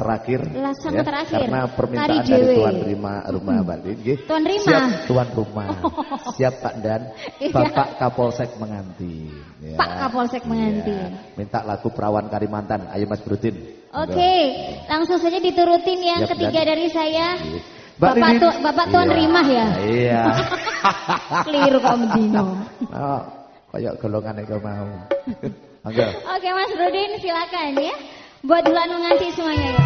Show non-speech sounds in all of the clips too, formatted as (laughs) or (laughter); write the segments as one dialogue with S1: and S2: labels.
S1: terakhir.
S2: Langsung terakhir.
S1: Karena permintaan dari tuan rumah (laughs) rumah Mbak Din, nggih.
S2: Tuan rumah.
S1: Siap tuan rumah. Siap Pak Dan. (laughs)
S2: Iya.
S1: Bapak Kapolsek mengantin. Ya.
S2: Pak Kapolsek mengantin.
S1: Iya. Minta lagu Perawan Kalimantan. Ayo Mas Brudin.
S2: Oke, langsung saja diturutin yang
S1: Siap,
S2: ketiga
S1: Dan.
S2: dari saya.
S1: Mbak
S2: Bapak, tu, Bapak Tuan
S1: Iya.
S2: Rimah ya?
S1: Iya. (laughs)
S2: Keliru kok Medino.
S1: oh, kayak golongan itu mau. Mangga.
S2: Oke Mas Rudin silakan ya. Buat bulan menganti semuanya ya.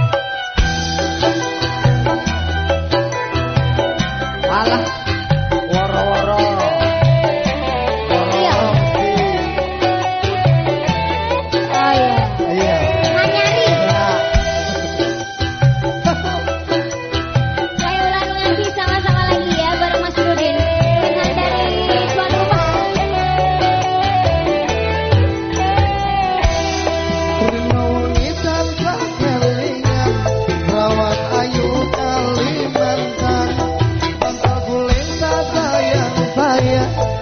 S1: Alah.
S2: yeah.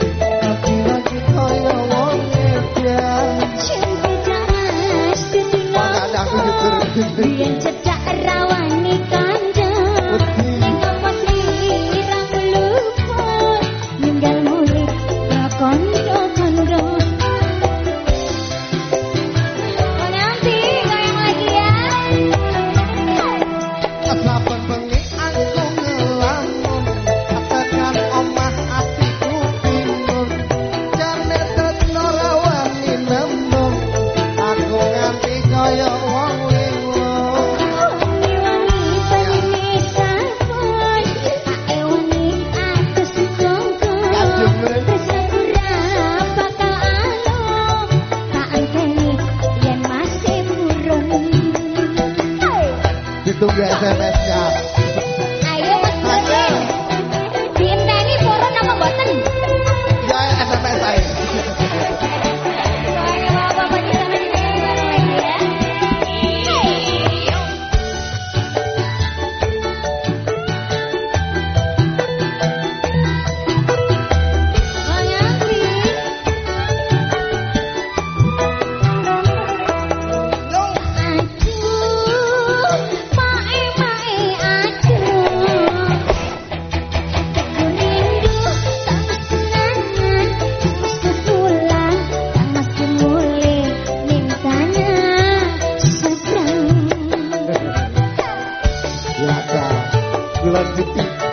S3: Laka Bulan putih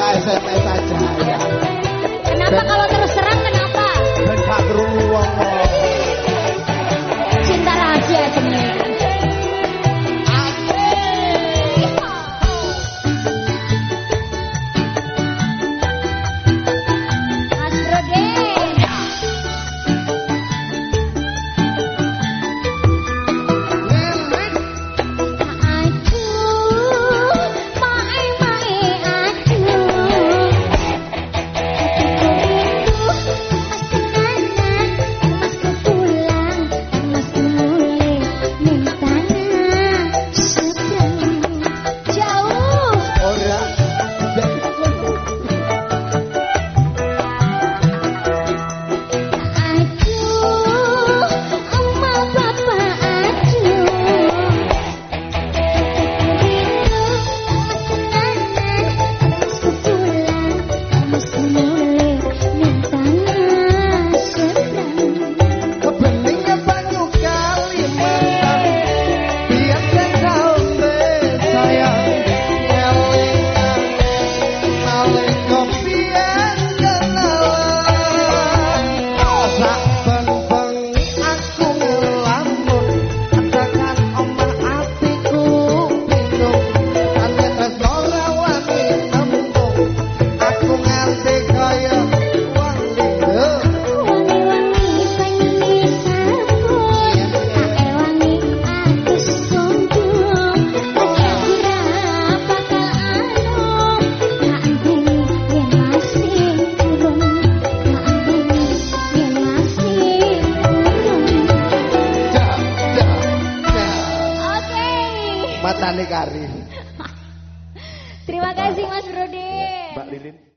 S3: ya SMS ya. Kenapa kalau Warnane kari.
S2: Terima kasih Mas Brode. Mbak Lilin.